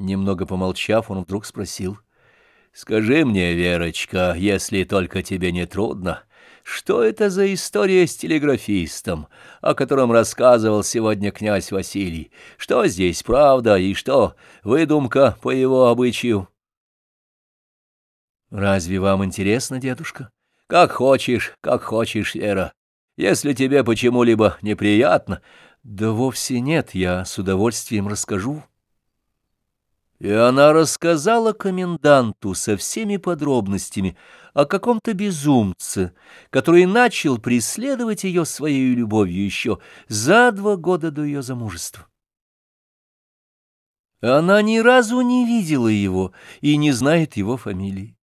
Немного помолчав, он вдруг спросил. — Скажи мне, Верочка, если только тебе не трудно, что это за история с телеграфистом, о котором рассказывал сегодня князь Василий? Что здесь правда и что выдумка по его обычаю? — Разве вам интересно, дедушка? — Как хочешь, как хочешь, Вера. Если тебе почему-либо неприятно... — Да вовсе нет, я с удовольствием расскажу. И она рассказала коменданту со всеми подробностями о каком-то безумце, который начал преследовать ее своей любовью еще за два года до ее замужества. Она ни разу не видела его и не знает его фамилии.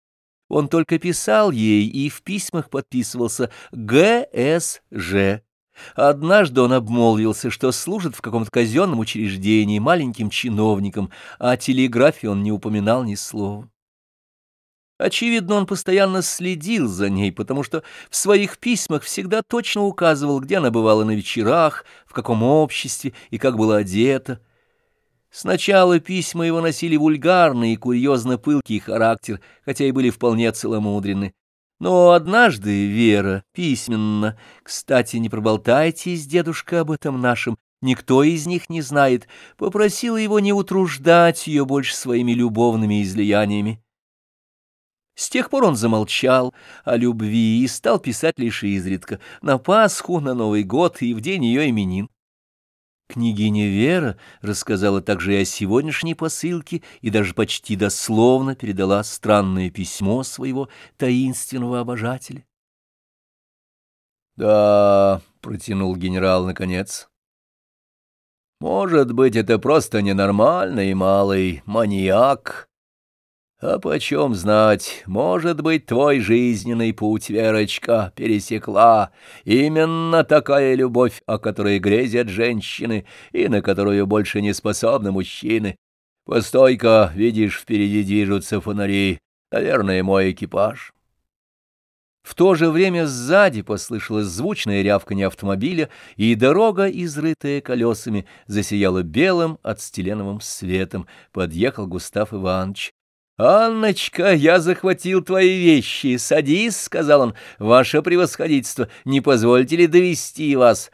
Он только писал ей и в письмах подписывался «ГСЖ». Однажды он обмолвился, что служит в каком-то казенном учреждении маленьким чиновником, а о телеграфе он не упоминал ни слова. Очевидно, он постоянно следил за ней, потому что в своих письмах всегда точно указывал, где она бывала на вечерах, в каком обществе и как была одета. Сначала письма его носили вульгарный и курьезно-пылкий характер, хотя и были вполне целомудренны. Но однажды Вера письменно, кстати, не проболтайтесь, дедушка, об этом нашем, никто из них не знает, попросила его не утруждать ее больше своими любовными излияниями. С тех пор он замолчал о любви и стал писать лишь изредка, на Пасху, на Новый год и в день ее именин. Княгиня Вера рассказала также и о сегодняшней посылке и даже почти дословно передала странное письмо своего таинственного обожателя. «Да», — протянул генерал наконец, — «может быть, это просто ненормальный малый маньяк, а почем знать, может быть, твой жизненный путь, Верочка, пересекла именно такая любовь, о которой грезят женщины и на которую больше не способны мужчины. Постой-ка, видишь, впереди движутся фонари, наверное, мой экипаж. В то же время сзади послышалось звучное рявканье автомобиля, и дорога, изрытая колесами, засияла белым отстеленовым светом. Подъехал Густав Иванович. «Анночка, я захватил твои вещи. Садись», — сказал он, — «ваше превосходительство, не позвольте ли довести вас?»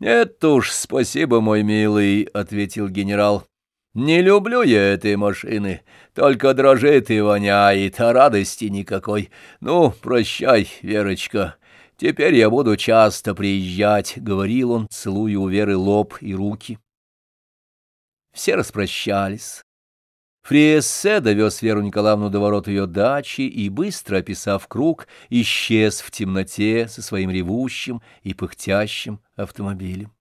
«Нет уж, спасибо, мой милый», — ответил генерал. «Не люблю я этой машины, только дрожит и воняет, а радости никакой. Ну, прощай, Верочка, теперь я буду часто приезжать», — говорил он, целуя у Веры лоб и руки. Все распрощались. Фриессе довез Веру Николаевну до ворот ее дачи и, быстро описав круг, исчез в темноте со своим ревущим и пыхтящим автомобилем.